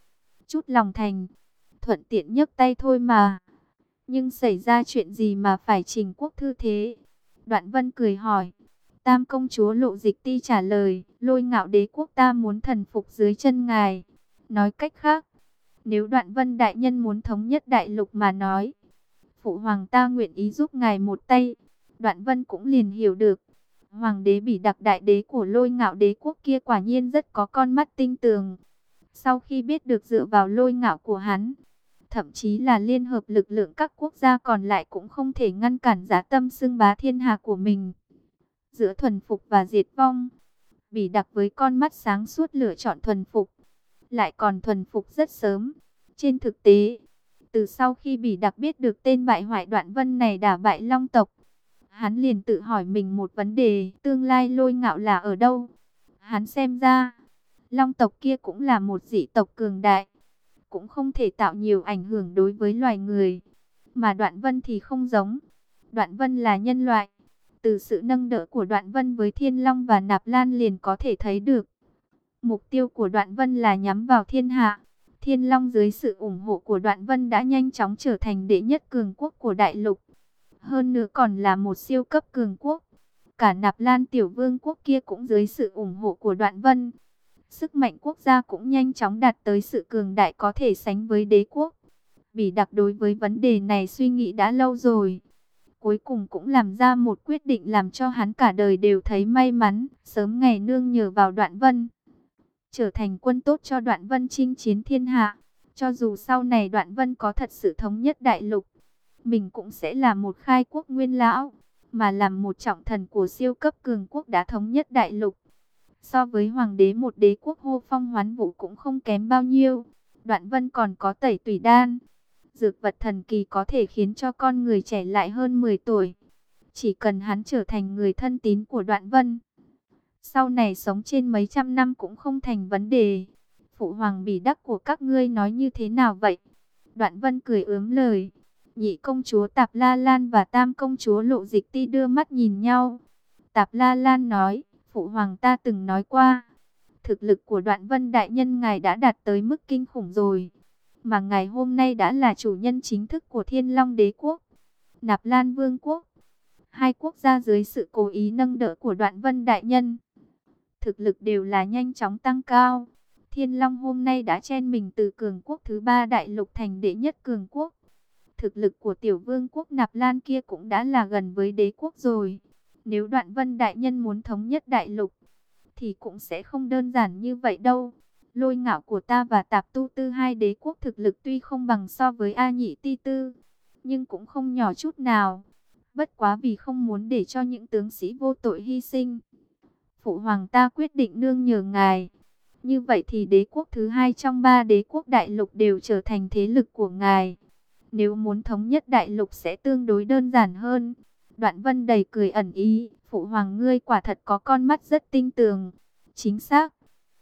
chút lòng thành, thuận tiện nhấc tay thôi mà. Nhưng xảy ra chuyện gì mà phải Trình Quốc thư thế? Đoạn Vân cười hỏi. Tam công chúa Lộ Dịch Ti trả lời, lôi ngạo đế quốc ta muốn thần phục dưới chân ngài. Nói cách khác, nếu đoạn vân đại nhân muốn thống nhất đại lục mà nói, phụ hoàng ta nguyện ý giúp ngài một tay. Đoạn vân cũng liền hiểu được. Hoàng đế bị đặc đại đế của lôi ngạo đế quốc kia quả nhiên rất có con mắt tinh tường. Sau khi biết được dựa vào lôi ngạo của hắn, thậm chí là liên hợp lực lượng các quốc gia còn lại cũng không thể ngăn cản giá tâm xưng bá thiên hạ của mình. Giữa thuần phục và diệt vong, Bỉ đặc với con mắt sáng suốt lựa chọn thuần phục, lại còn thuần phục rất sớm. Trên thực tế, từ sau khi Bỉ đặc biết được tên bại hoại đoạn vân này đả bại long tộc, hắn liền tự hỏi mình một vấn đề, tương lai lôi ngạo là ở đâu? Hắn xem ra, long tộc kia cũng là một dị tộc cường đại, cũng không thể tạo nhiều ảnh hưởng đối với loài người. Mà đoạn vân thì không giống, đoạn vân là nhân loại. Từ sự nâng đỡ của đoạn vân với thiên long và nạp lan liền có thể thấy được. Mục tiêu của đoạn vân là nhắm vào thiên hạ. Thiên Long dưới sự ủng hộ của Đoạn Vân đã nhanh chóng trở thành đệ nhất cường quốc của đại lục. Hơn nữa còn là một siêu cấp cường quốc. Cả Nạp Lan Tiểu Vương quốc kia cũng dưới sự ủng hộ của Đoạn Vân. Sức mạnh quốc gia cũng nhanh chóng đạt tới sự cường đại có thể sánh với đế quốc. Bỉ đặc đối với vấn đề này suy nghĩ đã lâu rồi. Cuối cùng cũng làm ra một quyết định làm cho hắn cả đời đều thấy may mắn, sớm ngày nương nhờ vào Đoạn Vân trở thành quân tốt cho Đoạn Vân chinh chiến thiên hạ. Cho dù sau này Đoạn Vân có thật sự thống nhất đại lục, mình cũng sẽ là một khai quốc nguyên lão, mà làm một trọng thần của siêu cấp cường quốc đã thống nhất đại lục. So với hoàng đế một đế quốc hô phong hoán vũ cũng không kém bao nhiêu. Đoạn Vân còn có tẩy tùy đan. Dược vật thần kỳ có thể khiến cho con người trẻ lại hơn 10 tuổi. Chỉ cần hắn trở thành người thân tín của Đoạn Vân sau này sống trên mấy trăm năm cũng không thành vấn đề. Phụ hoàng bỉ đắc của các ngươi nói như thế nào vậy? Đoạn vân cười ướm lời. Nhị công chúa Tạp La Lan và tam công chúa Lộ Dịch Ti đưa mắt nhìn nhau. Tạp La Lan nói, phụ hoàng ta từng nói qua. Thực lực của đoạn vân đại nhân ngài đã đạt tới mức kinh khủng rồi. Mà ngài hôm nay đã là chủ nhân chính thức của Thiên Long Đế Quốc, Nạp Lan Vương Quốc. Hai quốc gia dưới sự cố ý nâng đỡ của đoạn vân đại nhân thực lực đều là nhanh chóng tăng cao. Thiên Long hôm nay đã chen mình từ cường quốc thứ ba đại lục thành đệ nhất cường quốc. Thực lực của tiểu vương quốc Nạp Lan kia cũng đã là gần với đế quốc rồi. Nếu đoạn vân đại nhân muốn thống nhất đại lục, thì cũng sẽ không đơn giản như vậy đâu. Lôi ngạo của ta và tạp tu tư hai đế quốc thực lực tuy không bằng so với A nhị ti tư, nhưng cũng không nhỏ chút nào. Bất quá vì không muốn để cho những tướng sĩ vô tội hy sinh phụ hoàng ta quyết định nương nhờ ngài. Như vậy thì đế quốc thứ hai trong ba đế quốc đại lục đều trở thành thế lực của ngài. Nếu muốn thống nhất đại lục sẽ tương đối đơn giản hơn. Đoạn vân đầy cười ẩn ý, phụ hoàng ngươi quả thật có con mắt rất tinh tường. Chính xác,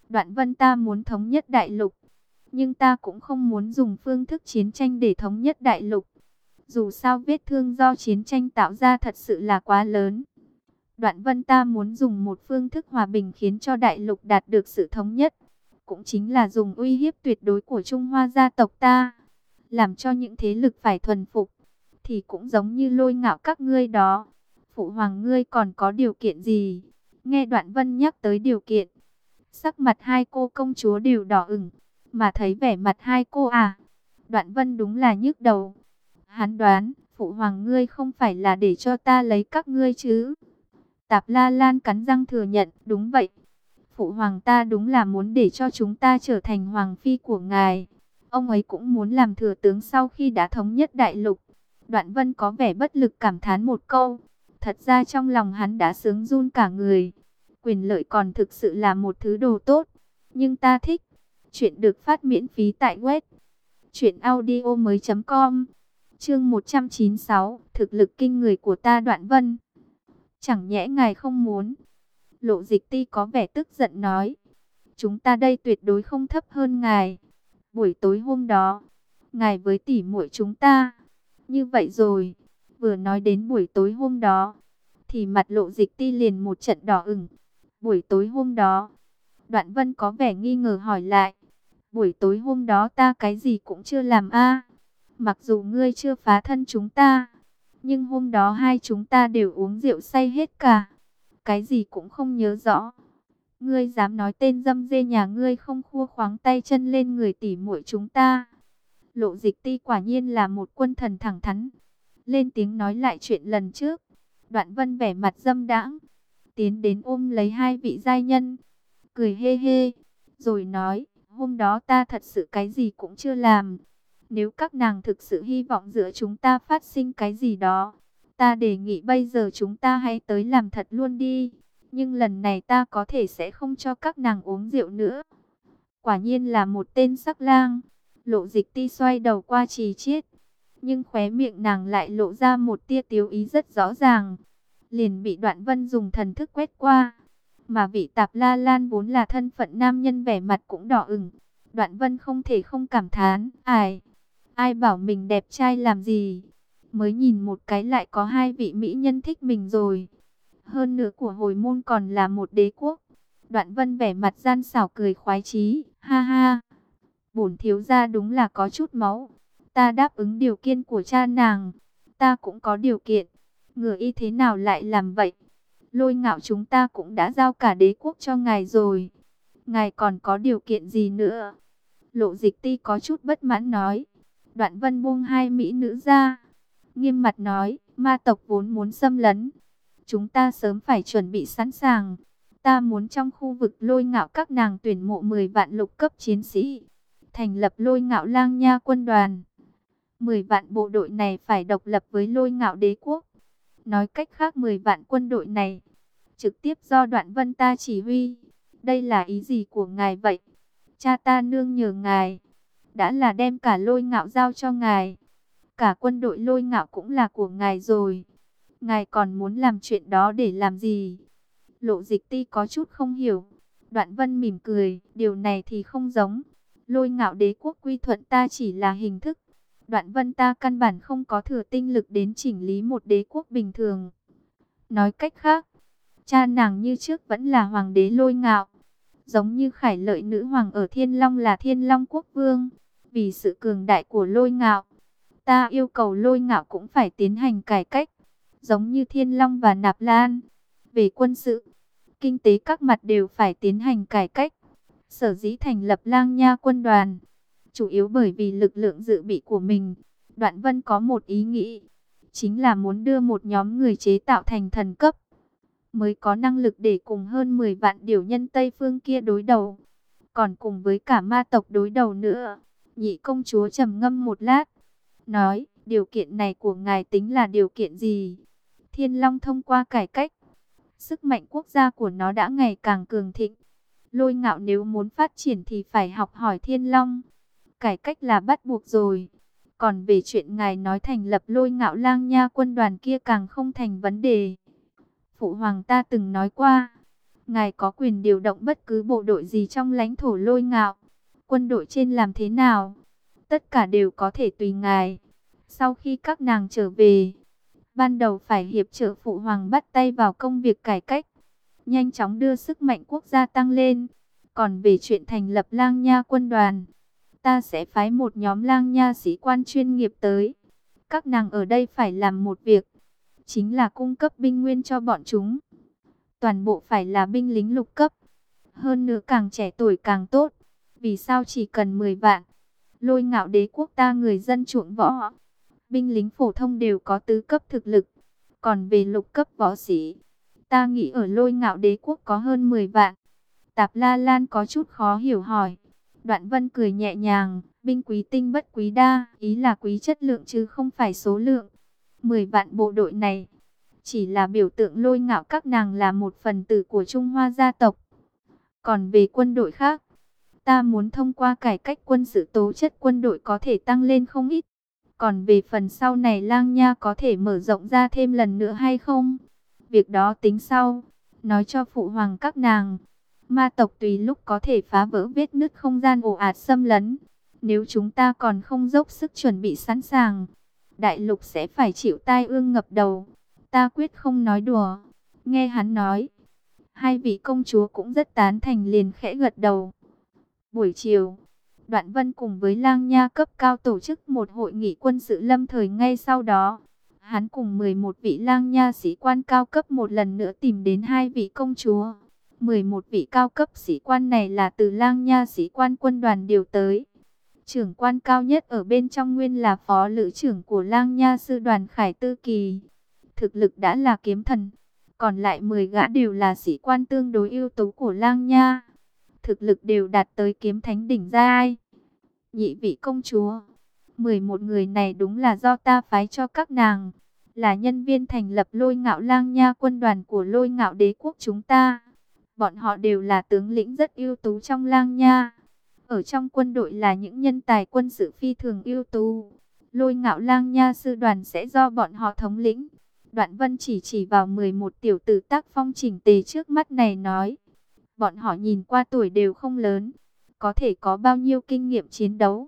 đoạn vân ta muốn thống nhất đại lục. Nhưng ta cũng không muốn dùng phương thức chiến tranh để thống nhất đại lục. Dù sao vết thương do chiến tranh tạo ra thật sự là quá lớn. Đoạn vân ta muốn dùng một phương thức hòa bình khiến cho đại lục đạt được sự thống nhất. Cũng chính là dùng uy hiếp tuyệt đối của Trung Hoa gia tộc ta. Làm cho những thế lực phải thuần phục. Thì cũng giống như lôi ngạo các ngươi đó. Phụ hoàng ngươi còn có điều kiện gì? Nghe đoạn vân nhắc tới điều kiện. Sắc mặt hai cô công chúa đều đỏ ửng. Mà thấy vẻ mặt hai cô à. Đoạn vân đúng là nhức đầu. Hắn đoán, phụ hoàng ngươi không phải là để cho ta lấy các ngươi chứ. Tạp La Lan cắn răng thừa nhận, đúng vậy. Phụ hoàng ta đúng là muốn để cho chúng ta trở thành hoàng phi của ngài. Ông ấy cũng muốn làm thừa tướng sau khi đã thống nhất đại lục. Đoạn vân có vẻ bất lực cảm thán một câu. Thật ra trong lòng hắn đã sướng run cả người. Quyền lợi còn thực sự là một thứ đồ tốt. Nhưng ta thích. Chuyện được phát miễn phí tại web. Chuyện audio mới.com Chương 196 Thực lực kinh người của ta đoạn vân Chẳng nhẽ ngài không muốn. Lộ dịch ti có vẻ tức giận nói. Chúng ta đây tuyệt đối không thấp hơn ngài. Buổi tối hôm đó, ngài với tỷ muội chúng ta. Như vậy rồi, vừa nói đến buổi tối hôm đó, thì mặt lộ dịch ti liền một trận đỏ ửng. Buổi tối hôm đó, đoạn vân có vẻ nghi ngờ hỏi lại. Buổi tối hôm đó ta cái gì cũng chưa làm a Mặc dù ngươi chưa phá thân chúng ta, nhưng hôm đó hai chúng ta đều uống rượu say hết cả. Cái gì cũng không nhớ rõ. Ngươi dám nói tên dâm dê nhà ngươi không khua khoáng tay chân lên người tỉ muội chúng ta. Lộ dịch ti quả nhiên là một quân thần thẳng thắn. Lên tiếng nói lại chuyện lần trước. Đoạn vân vẻ mặt dâm đãng. Tiến đến ôm lấy hai vị giai nhân. Cười hê hê. Rồi nói, hôm đó ta thật sự cái gì cũng chưa làm. Nếu các nàng thực sự hy vọng giữa chúng ta phát sinh cái gì đó, ta đề nghị bây giờ chúng ta hãy tới làm thật luôn đi. Nhưng lần này ta có thể sẽ không cho các nàng uống rượu nữa. Quả nhiên là một tên sắc lang. Lộ dịch ti xoay đầu qua trì chiết. Nhưng khóe miệng nàng lại lộ ra một tia tiếu ý rất rõ ràng. Liền bị đoạn vân dùng thần thức quét qua. Mà vị tạp la lan vốn là thân phận nam nhân vẻ mặt cũng đỏ ửng. Đoạn vân không thể không cảm thán. Ai? Ai bảo mình đẹp trai làm gì? Mới nhìn một cái lại có hai vị mỹ nhân thích mình rồi. Hơn nữa của hồi môn còn là một đế quốc. Đoạn vân vẻ mặt gian xảo cười khoái chí, ha ha. Bổn thiếu gia đúng là có chút máu. Ta đáp ứng điều kiện của cha nàng. Ta cũng có điều kiện. ngựa y thế nào lại làm vậy? Lôi ngạo chúng ta cũng đã giao cả đế quốc cho ngài rồi. Ngài còn có điều kiện gì nữa? Lộ dịch ti có chút bất mãn nói. Đoạn vân buông hai mỹ nữ ra. Nghiêm mặt nói, ma tộc vốn muốn xâm lấn. Chúng ta sớm phải chuẩn bị sẵn sàng. Ta muốn trong khu vực lôi ngạo các nàng tuyển mộ 10 vạn lục cấp chiến sĩ. Thành lập lôi ngạo lang nha quân đoàn. 10 vạn bộ đội này phải độc lập với lôi ngạo đế quốc. Nói cách khác 10 vạn quân đội này. Trực tiếp do đoạn vân ta chỉ huy. Đây là ý gì của ngài vậy? Cha ta nương nhờ ngài. Đã là đem cả lôi ngạo giao cho ngài. Cả quân đội lôi ngạo cũng là của ngài rồi. Ngài còn muốn làm chuyện đó để làm gì? Lộ dịch ti có chút không hiểu. Đoạn vân mỉm cười, điều này thì không giống. Lôi ngạo đế quốc quy thuận ta chỉ là hình thức. Đoạn vân ta căn bản không có thừa tinh lực đến chỉnh lý một đế quốc bình thường. Nói cách khác, cha nàng như trước vẫn là hoàng đế lôi ngạo. Giống như khải lợi nữ hoàng ở Thiên Long là Thiên Long quốc vương. Vì sự cường đại của lôi ngạo, ta yêu cầu lôi ngạo cũng phải tiến hành cải cách giống như Thiên Long và Nạp Lan. Về quân sự, kinh tế các mặt đều phải tiến hành cải cách. Sở dĩ thành lập lang nha quân đoàn, chủ yếu bởi vì lực lượng dự bị của mình. Đoạn Vân có một ý nghĩ, chính là muốn đưa một nhóm người chế tạo thành thần cấp, mới có năng lực để cùng hơn 10 vạn điều nhân Tây Phương kia đối đầu. Còn cùng với cả ma tộc đối đầu nữa. Nhị công chúa trầm ngâm một lát, nói, điều kiện này của ngài tính là điều kiện gì? Thiên Long thông qua cải cách, sức mạnh quốc gia của nó đã ngày càng cường thịnh. Lôi ngạo nếu muốn phát triển thì phải học hỏi Thiên Long. Cải cách là bắt buộc rồi. Còn về chuyện ngài nói thành lập lôi ngạo lang nha quân đoàn kia càng không thành vấn đề. Phụ hoàng ta từng nói qua, ngài có quyền điều động bất cứ bộ đội gì trong lãnh thổ lôi ngạo. Quân đội trên làm thế nào? Tất cả đều có thể tùy ngài. Sau khi các nàng trở về, ban đầu phải hiệp trợ phụ hoàng bắt tay vào công việc cải cách, nhanh chóng đưa sức mạnh quốc gia tăng lên. Còn về chuyện thành lập lang nha quân đoàn, ta sẽ phái một nhóm lang nha sĩ quan chuyên nghiệp tới. Các nàng ở đây phải làm một việc, chính là cung cấp binh nguyên cho bọn chúng. Toàn bộ phải là binh lính lục cấp, hơn nữa càng trẻ tuổi càng tốt. Vì sao chỉ cần 10 vạn? Lôi ngạo đế quốc ta người dân chuộng võ binh lính phổ thông đều có tứ cấp thực lực. Còn về lục cấp võ sĩ, ta nghĩ ở lôi ngạo đế quốc có hơn 10 vạn. Tạp La Lan có chút khó hiểu hỏi. Đoạn vân cười nhẹ nhàng, binh quý tinh bất quý đa, ý là quý chất lượng chứ không phải số lượng. 10 vạn bộ đội này, chỉ là biểu tượng lôi ngạo các nàng là một phần tử của Trung Hoa gia tộc. Còn về quân đội khác, ta muốn thông qua cải cách quân sự tố chất quân đội có thể tăng lên không ít. Còn về phần sau này lang nha có thể mở rộng ra thêm lần nữa hay không? Việc đó tính sau. Nói cho phụ hoàng các nàng. Ma tộc tùy lúc có thể phá vỡ vết nứt không gian ồ ạt xâm lấn. Nếu chúng ta còn không dốc sức chuẩn bị sẵn sàng. Đại lục sẽ phải chịu tai ương ngập đầu. Ta quyết không nói đùa. Nghe hắn nói. Hai vị công chúa cũng rất tán thành liền khẽ gật đầu. Buổi chiều, Đoạn Vân cùng với lang nha cấp cao tổ chức một hội nghị quân sự lâm thời ngay sau đó. Hắn cùng 11 vị lang nha sĩ quan cao cấp một lần nữa tìm đến hai vị công chúa. 11 vị cao cấp sĩ quan này là từ lang nha sĩ quan quân đoàn điều tới. Trưởng quan cao nhất ở bên trong nguyên là phó lữ trưởng của lang nha sư đoàn Khải Tư Kỳ. Thực lực đã là kiếm thần. Còn lại 10 gã đều là sĩ quan tương đối ưu tú của lang nha thực lực đều đạt tới kiếm thánh đỉnh giai. Nhị vị công chúa, 11 người này đúng là do ta phái cho các nàng, là nhân viên thành lập lôi ngạo lang nha quân đoàn của lôi ngạo đế quốc chúng ta. Bọn họ đều là tướng lĩnh rất ưu tú trong lang nha. Ở trong quân đội là những nhân tài quân sự phi thường ưu tú. Lôi ngạo lang nha sư đoàn sẽ do bọn họ thống lĩnh. Đoạn vân chỉ chỉ vào 11 tiểu tử tác phong chỉnh tề trước mắt này nói. Bọn họ nhìn qua tuổi đều không lớn. Có thể có bao nhiêu kinh nghiệm chiến đấu.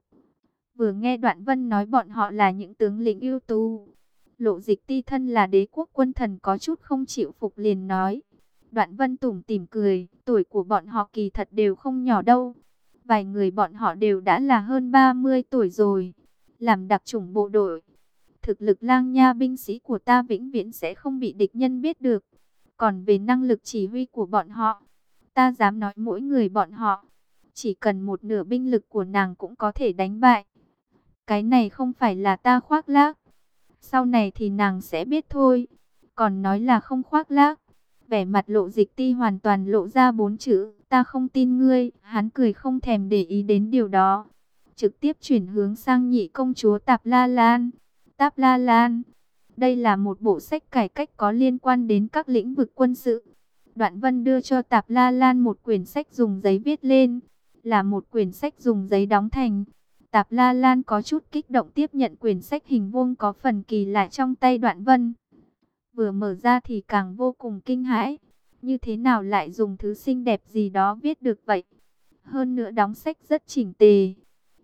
Vừa nghe đoạn vân nói bọn họ là những tướng lĩnh ưu tú. Lộ dịch ti thân là đế quốc quân thần có chút không chịu phục liền nói. Đoạn vân tủm tỉm cười, tuổi của bọn họ kỳ thật đều không nhỏ đâu. Vài người bọn họ đều đã là hơn 30 tuổi rồi. Làm đặc chủng bộ đội. Thực lực lang nha binh sĩ của ta vĩnh viễn sẽ không bị địch nhân biết được. Còn về năng lực chỉ huy của bọn họ, ta dám nói mỗi người bọn họ. Chỉ cần một nửa binh lực của nàng cũng có thể đánh bại. Cái này không phải là ta khoác lác. Sau này thì nàng sẽ biết thôi. Còn nói là không khoác lác. Vẻ mặt lộ dịch ti hoàn toàn lộ ra bốn chữ. Ta không tin ngươi. Hắn cười không thèm để ý đến điều đó. Trực tiếp chuyển hướng sang nhị công chúa Tạp La Lan. Tạp La Lan. Đây là một bộ sách cải cách có liên quan đến các lĩnh vực quân sự. Đoạn Vân đưa cho Tạp La Lan một quyển sách dùng giấy viết lên. Là một quyển sách dùng giấy đóng thành. Tạp La Lan có chút kích động tiếp nhận quyển sách hình vuông có phần kỳ lạ trong tay Đoạn Vân. Vừa mở ra thì càng vô cùng kinh hãi. Như thế nào lại dùng thứ xinh đẹp gì đó viết được vậy? Hơn nữa đóng sách rất chỉnh tề.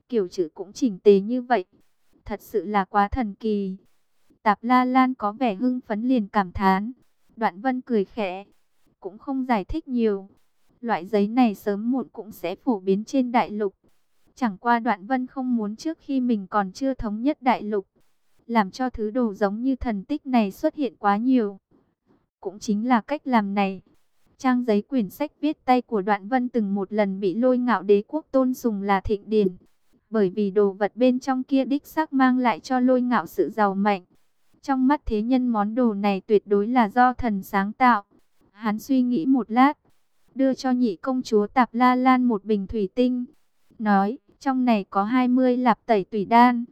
Kiểu chữ cũng chỉnh tề như vậy. Thật sự là quá thần kỳ. Tạp La Lan có vẻ hưng phấn liền cảm thán. Đoạn Vân cười khẽ. Cũng không giải thích nhiều. Loại giấy này sớm muộn cũng sẽ phổ biến trên đại lục. Chẳng qua đoạn vân không muốn trước khi mình còn chưa thống nhất đại lục. Làm cho thứ đồ giống như thần tích này xuất hiện quá nhiều. Cũng chính là cách làm này. Trang giấy quyển sách viết tay của đoạn vân từng một lần bị lôi ngạo đế quốc tôn sùng là thịnh điển. Bởi vì đồ vật bên trong kia đích xác mang lại cho lôi ngạo sự giàu mạnh. Trong mắt thế nhân món đồ này tuyệt đối là do thần sáng tạo. Hắn suy nghĩ một lát, đưa cho nhị công chúa Tạp La Lan một bình thủy tinh. Nói, trong này có 20 lạp tẩy tùy đan.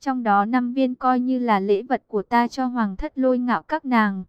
Trong đó 5 viên coi như là lễ vật của ta cho hoàng thất lôi ngạo các nàng.